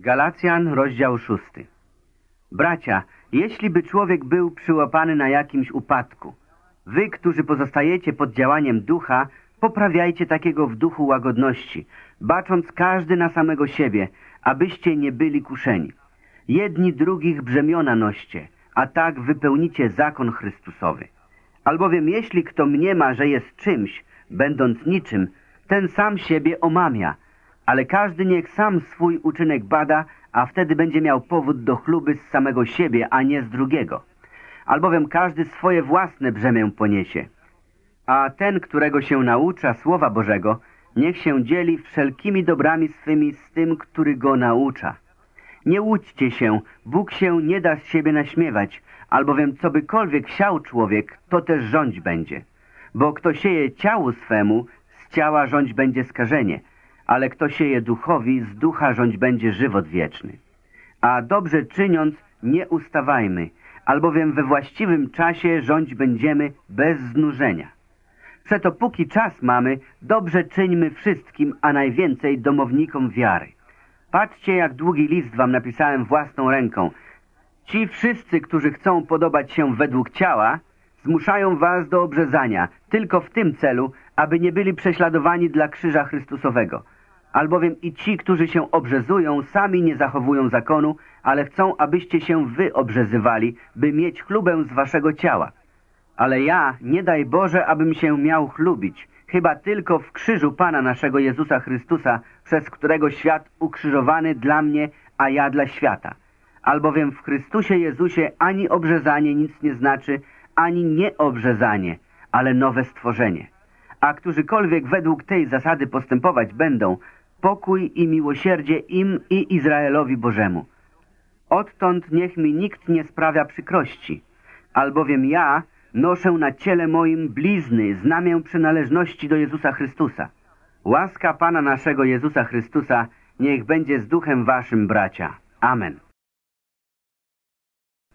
Galacjan, rozdział szósty. Bracia, jeśli by człowiek był przyłapany na jakimś upadku, wy, którzy pozostajecie pod działaniem ducha, poprawiajcie takiego w duchu łagodności, bacząc każdy na samego siebie, abyście nie byli kuszeni. Jedni drugich brzemiona noście, a tak wypełnicie zakon Chrystusowy. Albowiem jeśli kto mniema, że jest czymś, będąc niczym, ten sam siebie omamia, ale każdy niech sam swój uczynek bada, a wtedy będzie miał powód do chluby z samego siebie, a nie z drugiego. Albowiem każdy swoje własne brzemię poniesie. A ten, którego się naucza Słowa Bożego, niech się dzieli wszelkimi dobrami swymi z tym, który go naucza. Nie łudźcie się, Bóg się nie da z siebie naśmiewać, albowiem cobykolwiek siał człowiek, to też rządź będzie. Bo kto sieje ciału swemu, z ciała rządź będzie skażenie, ale kto sieje duchowi, z ducha rządź będzie żywot wieczny. A dobrze czyniąc, nie ustawajmy, albowiem we właściwym czasie rządź będziemy bez znużenia. Przeto póki czas mamy, dobrze czyńmy wszystkim, a najwięcej domownikom wiary. Patrzcie, jak długi list wam napisałem własną ręką. Ci wszyscy, którzy chcą podobać się według ciała, zmuszają was do obrzezania, tylko w tym celu, aby nie byli prześladowani dla krzyża Chrystusowego albowiem i ci, którzy się obrzezują, sami nie zachowują zakonu, ale chcą, abyście się wy obrzezywali, by mieć chlubę z waszego ciała. Ale ja, nie daj Boże, abym się miał chlubić, chyba tylko w krzyżu Pana naszego Jezusa Chrystusa, przez którego świat ukrzyżowany dla mnie, a ja dla świata. Albowiem w Chrystusie Jezusie ani obrzezanie nic nie znaczy, ani nieobrzezanie, ale nowe stworzenie. A którzykolwiek według tej zasady postępować będą, pokój i miłosierdzie im i Izraelowi Bożemu. Odtąd niech mi nikt nie sprawia przykrości, albowiem ja noszę na ciele moim blizny, znamię przynależności do Jezusa Chrystusa. Łaska Pana naszego Jezusa Chrystusa niech będzie z duchem waszym, bracia. Amen.